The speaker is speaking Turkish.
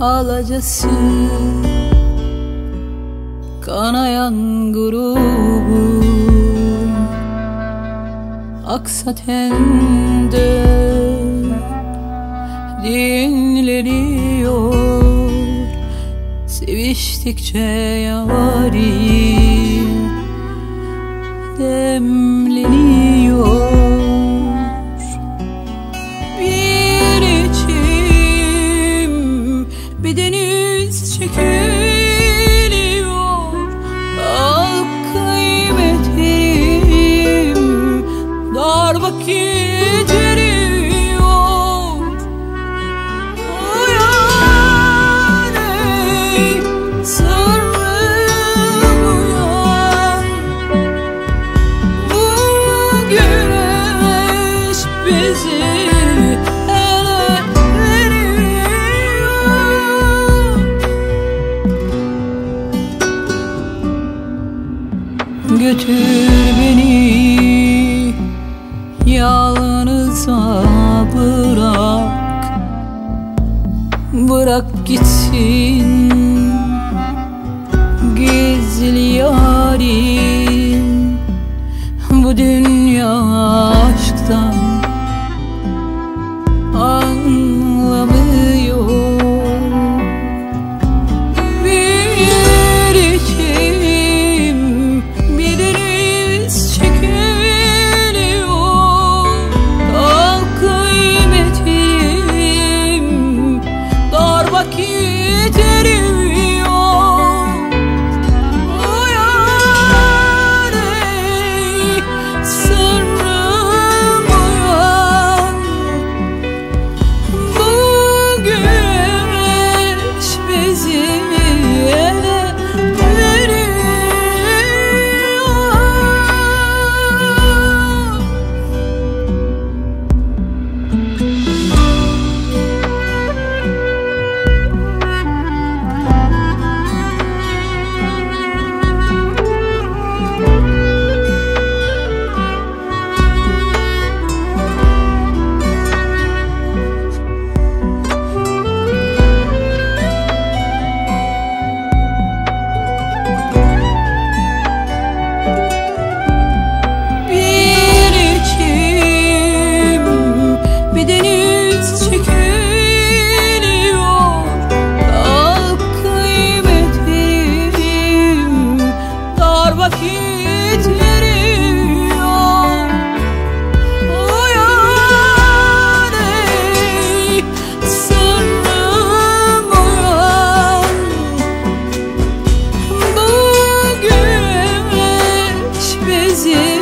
alacası Kanayan grubum Aksatende dinleniyor. Seviştikçe yarim demleniyor Götür beni. Yalnıza bırak Bırak gitsin. Gizli yarim Bu dünya dizer.